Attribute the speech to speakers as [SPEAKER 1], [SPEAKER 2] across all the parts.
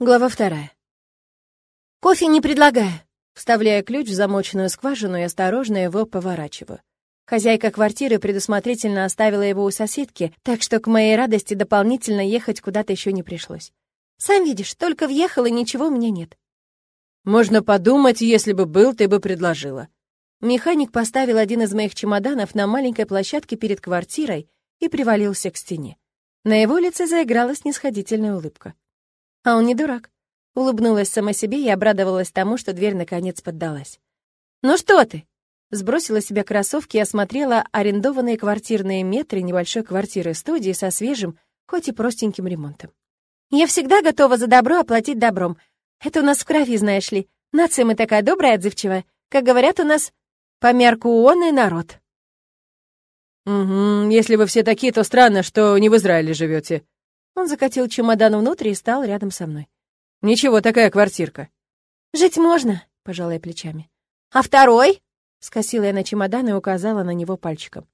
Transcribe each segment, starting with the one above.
[SPEAKER 1] Глава вторая. «Кофе не предлагаю», вставляя ключ в замоченную скважину и осторожно его поворачиваю. Хозяйка квартиры предусмотрительно оставила его у соседки, так что к моей радости дополнительно ехать куда-то еще не пришлось. Сам видишь, только въехал, и ничего у меня нет.
[SPEAKER 2] Можно подумать, если бы был, ты бы предложила.
[SPEAKER 1] Механик поставил один из моих чемоданов на маленькой площадке перед квартирой и привалился к стене. На его лице заиграла снисходительная улыбка. А он не дурак. Улыбнулась сама себе и обрадовалась тому, что дверь наконец поддалась. «Ну что ты?» Сбросила себе кроссовки и осмотрела арендованные квартирные метры небольшой квартиры-студии со свежим, хоть и простеньким ремонтом. «Я всегда готова за добро оплатить добром. Это у нас в крови, знаешь ли. Нация мы такая добрая, отзывчивая. Как говорят у нас, по мерку он и народ».
[SPEAKER 2] «Угу, если вы все такие, то странно, что не в Израиле живете.
[SPEAKER 1] Он закатил чемодан внутрь и стал рядом со мной.
[SPEAKER 2] «Ничего, такая квартирка».
[SPEAKER 1] «Жить можно», — пожала я плечами. «А второй?» — скосила я на чемодан и указала на него пальчиком.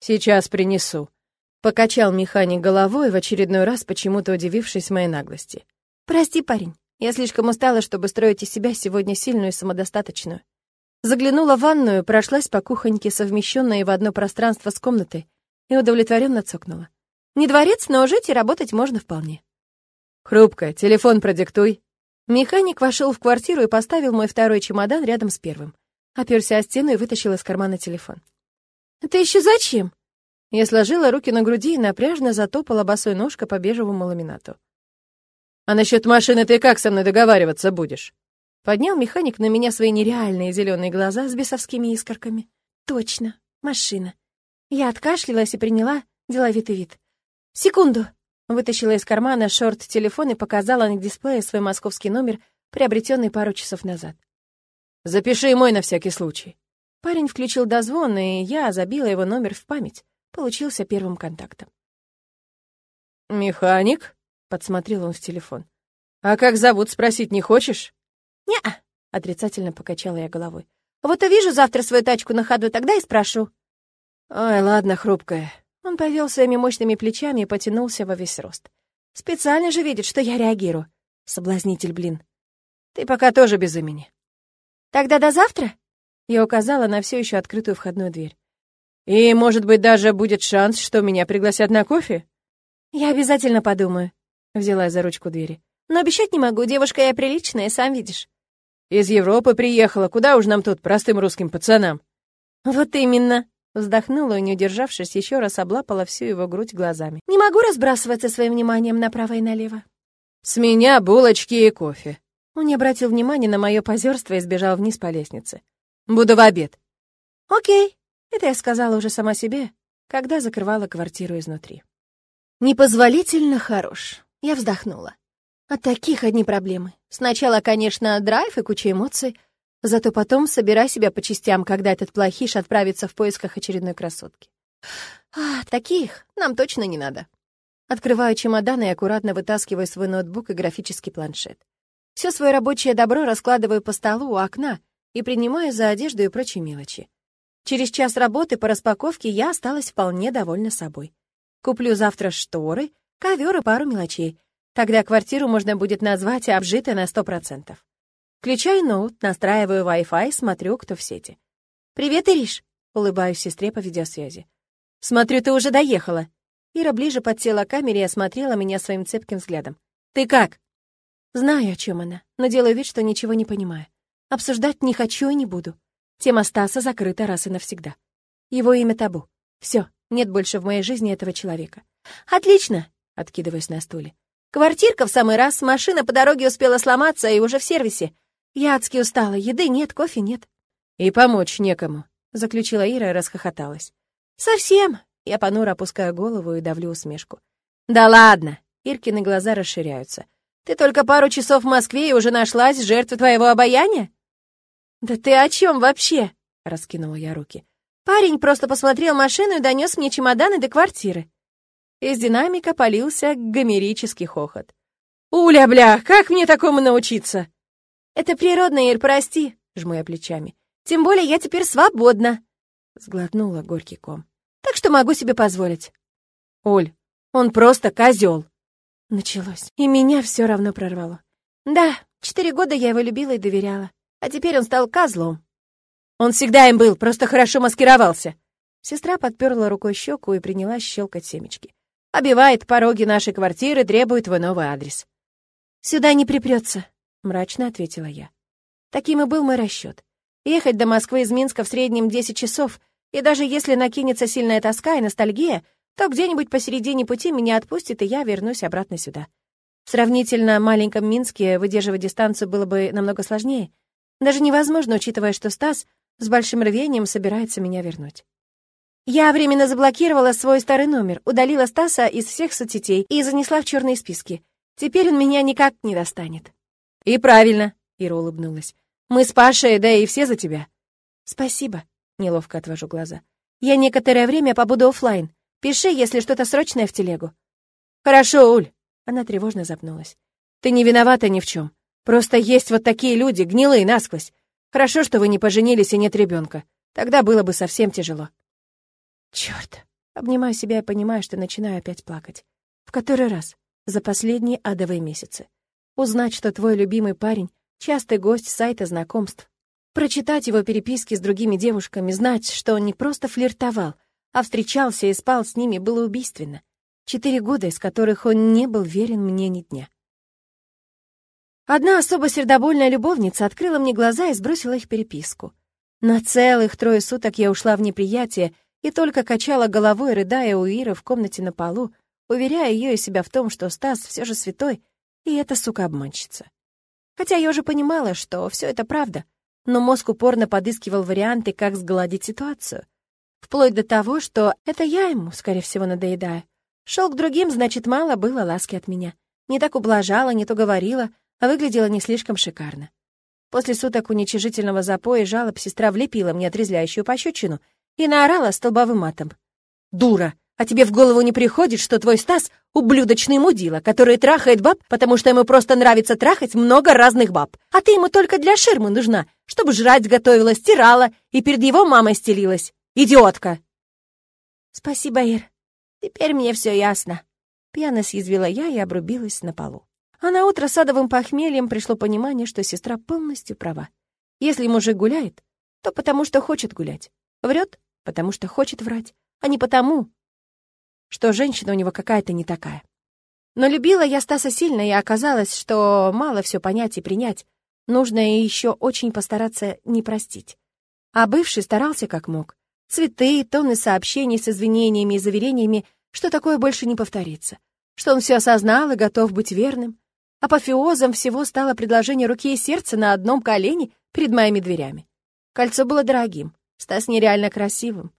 [SPEAKER 2] «Сейчас принесу», — покачал механик головой, в очередной раз почему-то удивившись моей наглости.
[SPEAKER 1] «Прости, парень, я слишком устала, чтобы строить из себя сегодня сильную и самодостаточную. Заглянула в ванную, прошлась по кухоньке, совмещенной в одно пространство с комнатой, и удовлетворенно цокнула. Не дворец, но жить и работать можно вполне.
[SPEAKER 2] «Хрупкая, телефон продиктуй».
[SPEAKER 1] Механик вошел в квартиру и поставил мой второй чемодан рядом с первым. Оперся о стену и вытащил из кармана телефон. «Это еще зачем?» Я сложила руки на груди и напряжно затопала босой ножкой по бежевому ламинату.
[SPEAKER 2] «А насчет машины ты как со мной договариваться будешь?»
[SPEAKER 1] Поднял механик на меня свои нереальные зеленые глаза с бесовскими искорками. «Точно, машина». Я откашлялась и приняла деловитый вид. «Секунду!» Вытащила из кармана шорт-телефон и показала на дисплее свой московский номер, приобретенный пару часов назад.
[SPEAKER 2] «Запиши мой на всякий случай».
[SPEAKER 1] Парень включил дозвон, и я забила его номер в память. Получился первым контактом.
[SPEAKER 2] «Механик?» — подсмотрел он в телефон. «А как зовут, спросить не хочешь?»
[SPEAKER 1] «Не-а», — отрицательно покачала я головой. «Вот увижу завтра свою тачку на ходу, тогда и спрошу».
[SPEAKER 2] «Ой, ладно, хрупкая.
[SPEAKER 1] Он повел своими мощными плечами и потянулся во весь рост. Специально же видит, что я реагирую. Соблазнитель, блин.
[SPEAKER 2] Ты пока тоже без имени.
[SPEAKER 1] Тогда до завтра? Я указала на все еще открытую входную дверь.
[SPEAKER 2] И, может быть, даже будет шанс, что меня пригласят на кофе?
[SPEAKER 1] Я обязательно подумаю. Взяла за ручку двери. Но обещать не могу, девушка я приличная, сам видишь.
[SPEAKER 2] Из Европы приехала, куда уж нам тут, простым русским пацанам?
[SPEAKER 1] Вот именно. Вздохнула и, не удержавшись, еще раз облапала всю его грудь глазами. «Не могу разбрасываться своим вниманием направо и налево».
[SPEAKER 2] «С меня булочки и кофе».
[SPEAKER 1] Он не обратил внимания на мое позерство и сбежал вниз по лестнице.
[SPEAKER 2] «Буду в обед».
[SPEAKER 1] «Окей». Это я сказала уже сама себе, когда закрывала квартиру изнутри. «Непозволительно хорош». Я вздохнула. От таких одни проблемы. Сначала, конечно, драйв и куча эмоций — Зато потом собирай себя по частям, когда этот плохиш отправится в поисках очередной красотки. А, таких нам точно не надо. Открываю чемодан и аккуратно вытаскиваю свой ноутбук и графический планшет. Все свое рабочее добро раскладываю по столу у окна и принимаю за одежду и прочие мелочи. Через час работы по распаковке я осталась вполне довольна собой. Куплю завтра шторы, ковер и пару мелочей. Тогда квартиру можно будет назвать обжитой на сто процентов. Включаю ноут, настраиваю Wi-Fi, смотрю, кто в сети. «Привет, Ириш!» — улыбаюсь сестре по видеосвязи. «Смотрю, ты уже доехала!» Ира ближе подсела к камере и осмотрела меня своим цепким взглядом. «Ты как?» Знаю, о чем она, но делаю вид, что ничего не понимаю. Обсуждать не хочу и не буду. Тема Стаса закрыта раз и навсегда. Его имя табу. Все, нет больше в моей жизни этого человека. «Отлично!» — откидываясь на стуле. «Квартирка в самый раз, машина по дороге успела сломаться и уже в сервисе. Я адски устала, еды нет, кофе нет.
[SPEAKER 2] И помочь некому, заключила Ира и расхохоталась.
[SPEAKER 1] Совсем. Я понуро опускаю голову и давлю усмешку.
[SPEAKER 2] Да ладно.
[SPEAKER 1] Иркины глаза расширяются. Ты только пару часов в Москве и уже нашлась жертва твоего обаяния? Да ты о чем вообще? Раскинула я руки. Парень просто посмотрел машину и донес мне чемоданы до квартиры. Из динамика полился гомерический хохот.
[SPEAKER 2] «Уля, бля, как мне такому научиться?»
[SPEAKER 1] «Это природно, Ир, прости», — жму я плечами. «Тем более я теперь свободна», — сглотнула горький ком. «Так что могу себе позволить».
[SPEAKER 2] «Оль, он просто козел.
[SPEAKER 1] Началось, и меня все равно прорвало. Да, четыре года я его любила и доверяла. А теперь он стал козлом.
[SPEAKER 2] Он всегда им был, просто хорошо маскировался.
[SPEAKER 1] Сестра подперла рукой щеку и принялась щелкать семечки. Обивает пороги нашей квартиры, требует твой новый адрес. «Сюда не припрется», — мрачно ответила я. Таким и был мой расчет. Ехать до Москвы из Минска в среднем 10 часов, и даже если накинется сильная тоска и ностальгия, то где-нибудь посередине пути меня отпустит, и я вернусь обратно сюда. В сравнительно маленьком Минске выдерживать дистанцию было бы намного сложнее. Даже невозможно, учитывая, что Стас с большим рвением собирается меня вернуть. Я временно заблокировала свой старый номер, удалила Стаса из всех соцсетей и занесла в черные списки. Теперь он меня никак не достанет.
[SPEAKER 2] И правильно, Ира улыбнулась. Мы с Пашей, да и все за тебя.
[SPEAKER 1] Спасибо, неловко отвожу глаза. Я некоторое время побуду офлайн. Пиши, если что-то срочное в телегу.
[SPEAKER 2] Хорошо, Уль.
[SPEAKER 1] Она тревожно запнулась.
[SPEAKER 2] Ты не виновата ни в чем. Просто есть вот такие люди, гнилые насквозь. Хорошо, что вы не поженились и нет ребенка. Тогда было бы совсем тяжело.
[SPEAKER 1] Черт! Обнимаю себя и понимаю, что начинаю опять плакать. В который раз? За последние адовые месяцы. Узнать, что твой любимый парень — частый гость сайта знакомств. Прочитать его переписки с другими девушками, знать, что он не просто флиртовал, а встречался и спал с ними, было убийственно. Четыре года, из которых он не был верен мне ни дня. Одна особо сердобольная любовница открыла мне глаза и сбросила их переписку. На целых трое суток я ушла в неприятие и только качала головой, рыдая у Иры в комнате на полу, уверяя ее и себя в том, что Стас все же святой, и эта сука обманщица. Хотя я уже понимала, что все это правда, но мозг упорно подыскивал варианты, как сгладить ситуацию. Вплоть до того, что это я ему, скорее всего, надоедаю. Шел к другим, значит, мало было ласки от меня. Не так ублажала, не то говорила, а выглядела не слишком шикарно. После суток уничижительного запоя и жалоб сестра влепила мне отрезляющую пощечину и наорала столбовым матом. «Дура! А тебе в голову не приходит, что твой Стас — ублюдочный мудила, который трахает баб, потому что ему просто нравится трахать много разных баб, а ты ему только для ширмы нужна, чтобы жрать готовила, стирала и перед его мамой стелилась. Идиотка!» «Спасибо, Ир. Теперь мне все ясно». Пьяно съязвила я и обрубилась на полу. А на утро садовым похмельем пришло понимание, что сестра полностью права. Если мужик гуляет, то потому что хочет гулять. Врет, потому что хочет врать, а не потому, что женщина у него какая-то не такая. Но любила я Стаса сильно, и оказалось, что мало все понять и принять. Нужно еще очень постараться не простить. А бывший старался как мог. Цветы, тонны сообщений с извинениями и заверениями, что такое больше не повторится. Что он все осознал и готов быть верным. Апофеозом всего стало предложение руки и сердца на одном колене перед моими дверями. Кольцо было дорогим, Стас нереально красивым.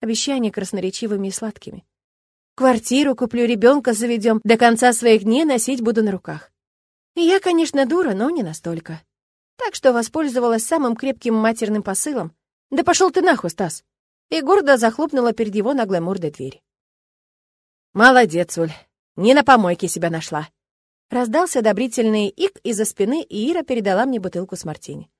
[SPEAKER 1] Обещания красноречивыми и сладкими. Квартиру куплю, ребенка заведем, до конца своих дней носить буду на руках. Я, конечно, дура, но не настолько. Так что воспользовалась самым крепким матерным посылом. «Да пошел ты нахуй, Стас!» И гордо захлопнула перед его наглой мордой дверь. «Молодец, Уль, не на помойке себя нашла!» Раздался одобрительный ик из-за спины, и Ира передала мне бутылку с мартини.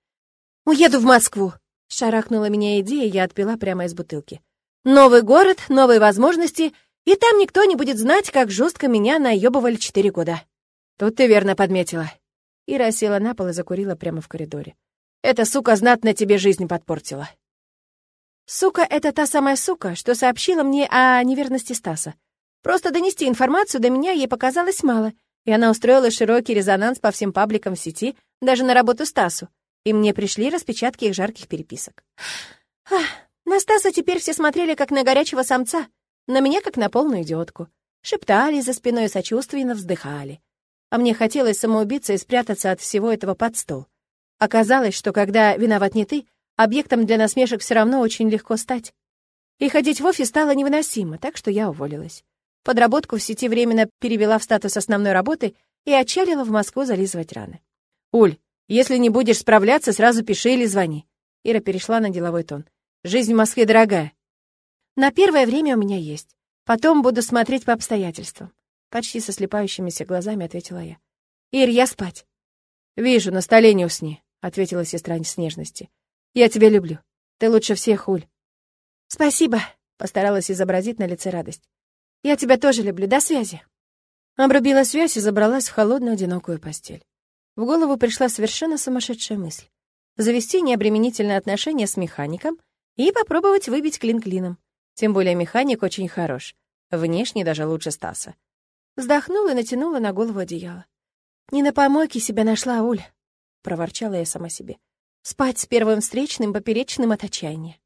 [SPEAKER 1] «Уеду в Москву!» Шарахнула меня идея, я отпила прямо из бутылки. Новый город, новые возможности, и там никто не будет знать, как жестко меня наебывали четыре года. Тут ты верно подметила. Ира села на пол и закурила прямо в коридоре. Эта сука знатно тебе жизнь подпортила. Сука — это та самая сука, что сообщила мне о неверности Стаса. Просто донести информацию до меня ей показалось мало, и она устроила широкий резонанс по всем пабликам в сети, даже на работу Стасу и мне пришли распечатки их жарких переписок. Ах, на Стаса теперь все смотрели как на горячего самца, на меня как на полную идиотку. Шептали за спиной сочувственно вздыхали. А мне хотелось самоубиться и спрятаться от всего этого под стол. Оказалось, что когда виноват не ты, объектом для насмешек все равно очень легко стать. И ходить в офис стало невыносимо, так что я уволилась. Подработку в сети временно перевела в статус основной работы и отчалила в Москву зализывать раны. «Уль, если не будешь справляться, сразу пиши или звони». Ира перешла на деловой тон. «Жизнь в Москве дорогая». «На первое время у меня есть. Потом буду смотреть по обстоятельствам». Почти со слепающимися глазами ответила я. «Ир, я спать». «Вижу, на столе не усни», — ответила сестра с нежности. «Я тебя люблю. Ты лучше всех, Уль». «Спасибо», — постаралась изобразить на лице радость. «Я тебя тоже люблю. До связи». Обрубила связь и забралась в холодную одинокую постель. В голову пришла совершенно сумасшедшая мысль. Завести необременительные отношения с механиком и попробовать выбить клин клином. Тем более механик очень хорош. Внешне даже лучше Стаса. Вздохнула и натянула на голову одеяло. «Не на помойке себя нашла, Уль», — проворчала я сама себе. «Спать с первым встречным поперечным от отчаяния».